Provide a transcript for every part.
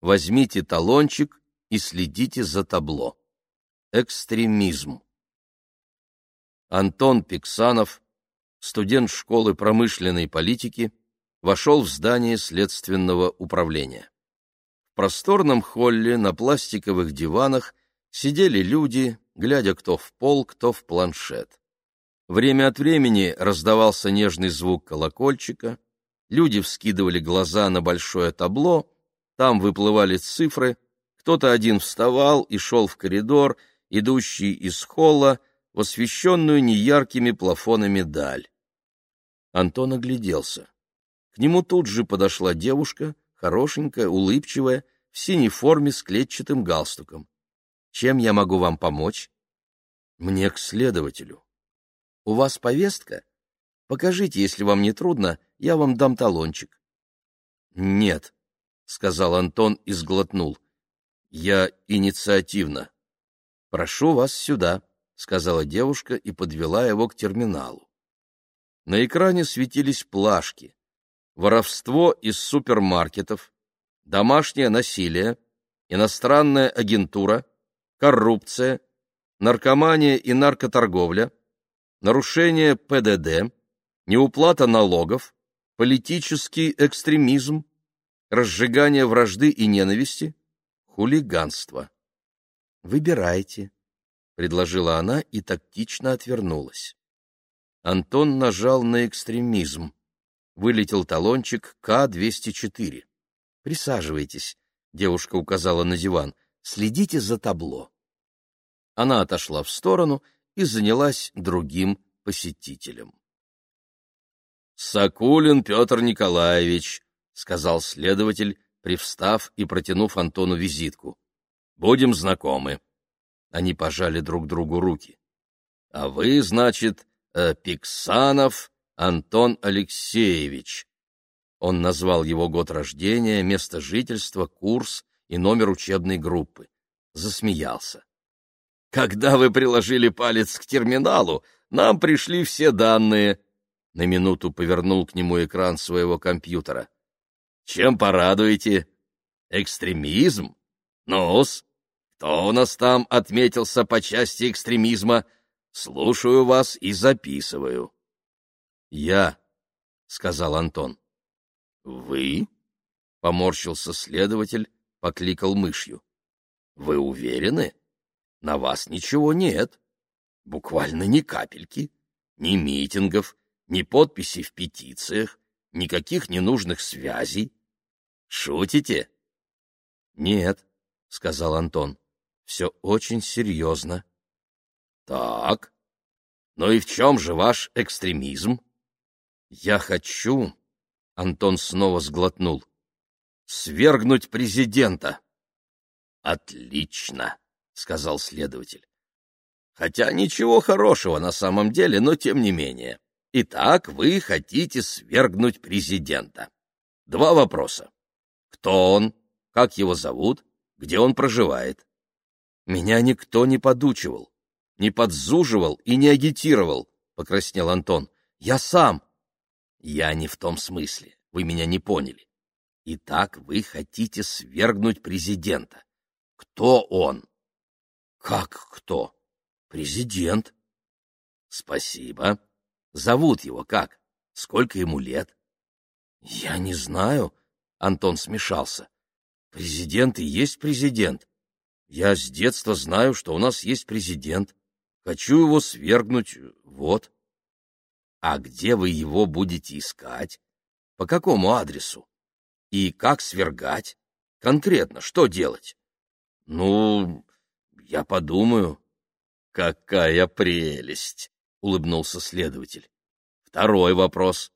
возьмите талончик и следите за табло. Экстремизм. Антон Пиксанов, студент школы промышленной политики, вошел в здание следственного управления. В просторном холле на пластиковых диванах сидели люди, глядя кто в пол, кто в планшет. Время от времени раздавался нежный звук колокольчика, люди вскидывали глаза на большое табло, там выплывали цифры, кто-то один вставал и шел в коридор, идущий из холла в освещенную неяркими плафонами даль. Антон огляделся. К нему тут же подошла девушка, хорошенькая, улыбчивая, в синей форме с клетчатым галстуком. «Чем я могу вам помочь?» «Мне к следователю». «У вас повестка? Покажите, если вам не трудно, я вам дам талончик». «Нет», — сказал Антон и сглотнул. «Я инициативно». «Прошу вас сюда», — сказала девушка и подвела его к терминалу. На экране светились плашки воровство из супермаркетов, домашнее насилие, иностранная агентура, коррупция, наркомания и наркоторговля, нарушение ПДД, неуплата налогов, политический экстремизм, разжигание вражды и ненависти, хулиганство. «Выбирайте», — предложила она и тактично отвернулась. Антон нажал на экстремизм вылетел талончик К-204. «Присаживайтесь», — девушка указала на диван, — «следите за табло». Она отошла в сторону и занялась другим посетителем. «Сакулин Петр Николаевич», — сказал следователь, привстав и протянув Антону визитку. «Будем знакомы». Они пожали друг другу руки. «А вы, значит, э, Пиксанов Антон Алексеевич. Он назвал его год рождения, место жительства, курс и номер учебной группы. Засмеялся. «Когда вы приложили палец к терминалу, нам пришли все данные». На минуту повернул к нему экран своего компьютера. «Чем порадуете? Экстремизм? Ну-с, кто у нас там отметился по части экстремизма? Слушаю вас и записываю». «Я», — сказал Антон. «Вы?» — поморщился следователь, покликал мышью. «Вы уверены? На вас ничего нет. Буквально ни капельки, ни митингов, ни подписей в петициях, никаких ненужных связей. Шутите?» «Нет», — сказал Антон, — «все очень серьезно». «Так, ну и в чем же ваш экстремизм?» «Я хочу...» — Антон снова сглотнул. «Свергнуть президента!» «Отлично!» — сказал следователь. «Хотя ничего хорошего на самом деле, но тем не менее. Итак, вы хотите свергнуть президента. Два вопроса. Кто он? Как его зовут? Где он проживает?» «Меня никто не подучивал, не подзуживал и не агитировал», — покраснел Антон. «Я сам, я не в том смысле, вы меня не поняли. Итак, вы хотите свергнуть президента. Кто он? Как кто? Президент. Спасибо. Зовут его как? Сколько ему лет? Я не знаю. Антон смешался. Президент и есть президент. Я с детства знаю, что у нас есть президент. Хочу его свергнуть, вот. А где вы его будете искать? По какому адресу? И как свергать? Конкретно, что делать? Ну, я подумаю. Какая прелесть! Улыбнулся следователь. Второй вопрос.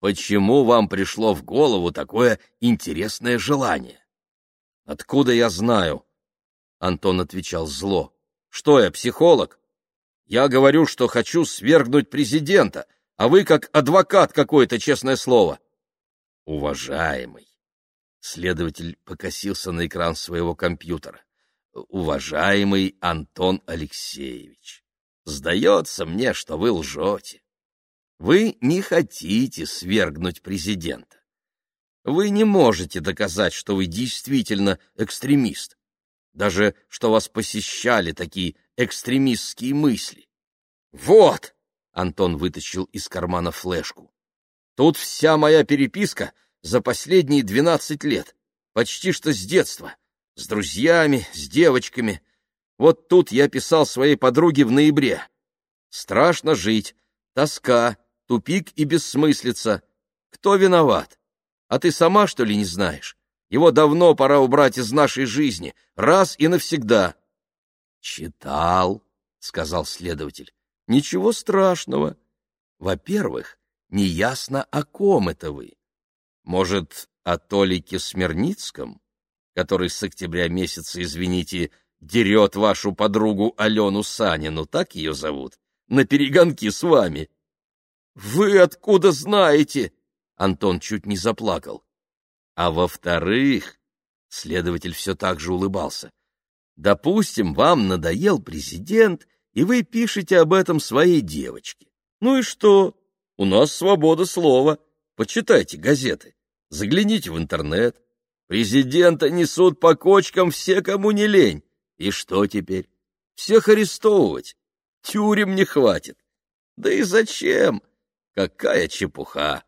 Почему вам пришло в голову такое интересное желание? Откуда я знаю? Антон отвечал зло. Что я, психолог? Я говорю, что хочу свергнуть президента, а вы как адвокат какой-то, честное слово. Уважаемый. Следователь покосился на экран своего компьютера. Уважаемый Антон Алексеевич, сдается мне, что вы лжете. Вы не хотите свергнуть президента. Вы не можете доказать, что вы действительно экстремист. Даже что вас посещали такие экстремистские мысли. Вот! Антон вытащил из кармана флешку. Тут вся моя переписка за последние двенадцать лет, почти что с детства, с друзьями, с девочками. Вот тут я писал своей подруге в ноябре. Страшно жить, тоска, тупик и бессмыслица. Кто виноват? А ты сама, что ли, не знаешь? Его давно пора убрать из нашей жизни, раз и навсегда. — Читал, — сказал следователь. — Ничего страшного. Во-первых, неясно, о ком это вы. Может, о Толике Смирницком, который с октября месяца, извините, дерет вашу подругу Алену Санину, так ее зовут, на перегонки с вами. Вы откуда знаете? Антон чуть не заплакал. А во-вторых, следователь все так же улыбался. Допустим, вам надоел президент, и вы пишете об этом своей девочке. Ну и что? У нас свобода слова. Почитайте газеты, загляните в интернет. Президента несут по кочкам все, кому не лень. И что теперь? Всех арестовывать? Тюрем не хватит. Да и зачем? Какая чепуха!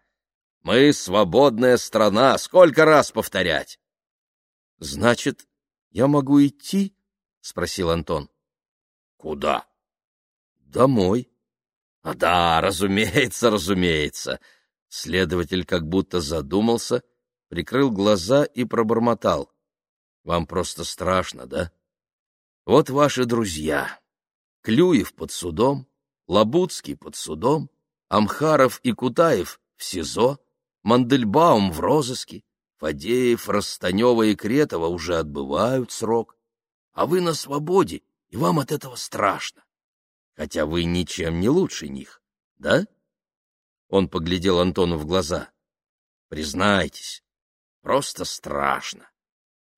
Мы свободная страна, сколько раз повторять? — Значит, я могу идти? — спросил Антон. — Куда? — Домой. — А да, разумеется, разумеется. Следователь как будто задумался, прикрыл глаза и пробормотал. — Вам просто страшно, да? Вот ваши друзья. Клюев под судом, Лабуцкий под судом, Амхаров и Кутаев в СИЗО, Мандельбаум в розыске, Фадеев, Растанева и Кретова уже отбывают срок. А вы на свободе, и вам от этого страшно. Хотя вы ничем не лучше них, да? Он поглядел Антону в глаза. Признайтесь, просто страшно.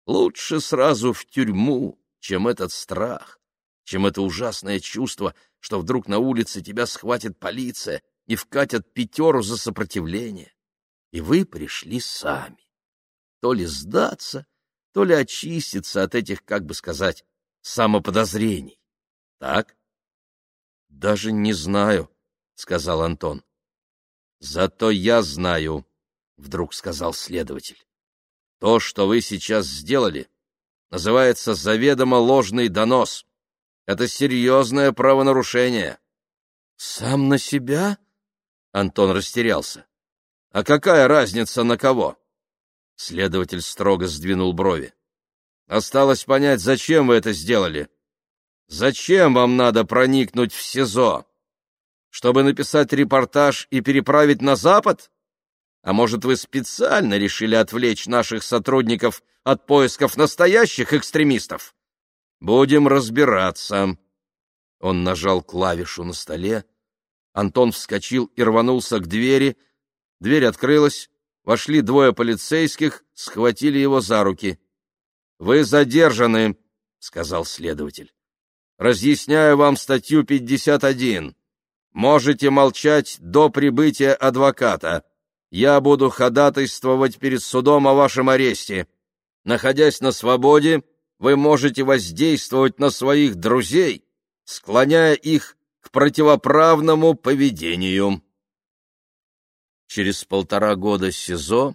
Лучше сразу в тюрьму, чем этот страх, чем это ужасное чувство, что вдруг на улице тебя схватит полиция и вкатят пятеру за сопротивление и вы пришли сами. То ли сдаться, то ли очиститься от этих, как бы сказать, самоподозрений. Так? Даже не знаю, сказал Антон. Зато я знаю, вдруг сказал следователь. То, что вы сейчас сделали, называется заведомо ложный донос. Это серьезное правонарушение. Сам на себя? Антон растерялся. А какая разница на кого? Следователь строго сдвинул брови. Осталось понять, зачем вы это сделали. Зачем вам надо проникнуть в СИЗО? Чтобы написать репортаж и переправить на Запад? А может, вы специально решили отвлечь наших сотрудников от поисков настоящих экстремистов? Будем разбираться. Он нажал клавишу на столе. Антон вскочил и рванулся к двери, Дверь открылась, вошли двое полицейских, схватили его за руки. — Вы задержаны, — сказал следователь. — Разъясняю вам статью 51. Можете молчать до прибытия адвоката. Я буду ходатайствовать перед судом о вашем аресте. Находясь на свободе, вы можете воздействовать на своих друзей, склоняя их к противоправному поведению. Через полтора года СИЗО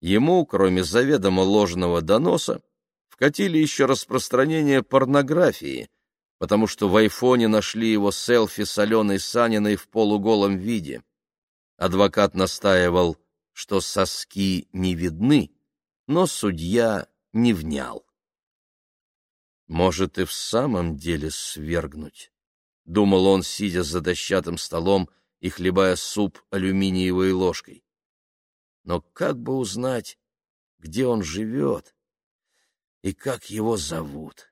ему, кроме заведомо ложного доноса, вкатили еще распространение порнографии, потому что в айфоне нашли его селфи с Аленой Саниной в полуголом виде. Адвокат настаивал, что соски не видны, но судья не внял. «Может, и в самом деле свергнуть?» — думал он, сидя за дощатым столом и хлебая суп алюминиевой ложкой. Но как бы узнать, где он живет и как его зовут?